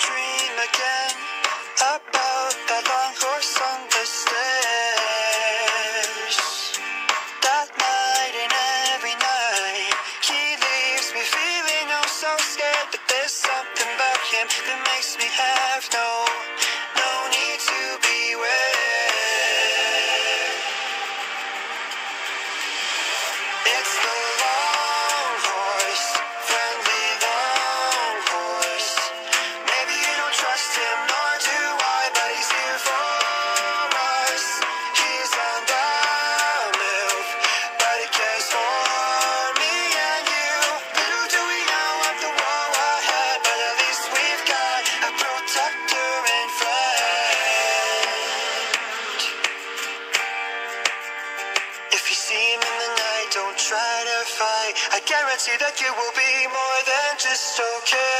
dream again about that long horse on the stairs. That night and every night, he leaves me feeling oh so scared. But there's something about him that makes me have no. I guarantee that you will be more than just okay.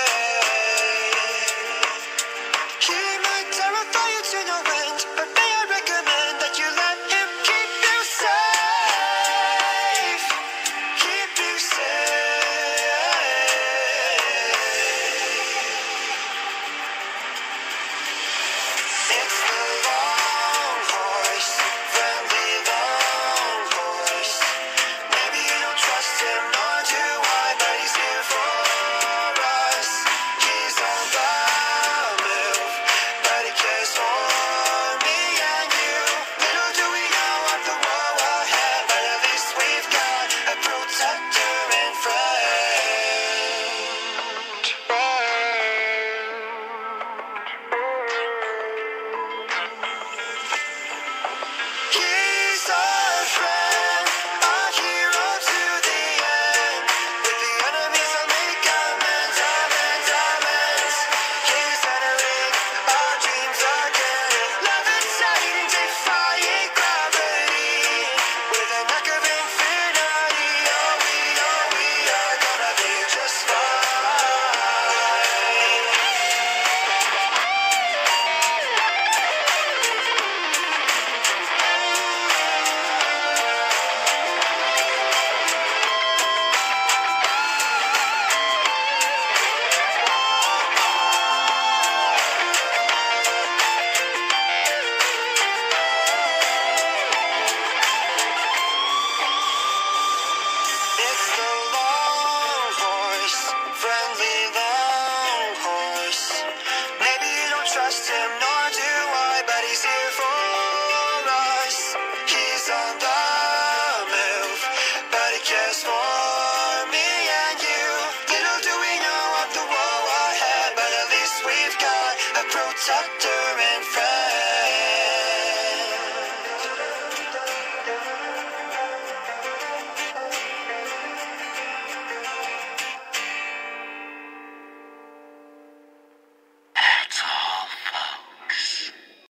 trust him, nor do I, but he's here for us. He's on the move, but he cares for me and you. Little do we know of the woe ahead, but at least we've got a protector.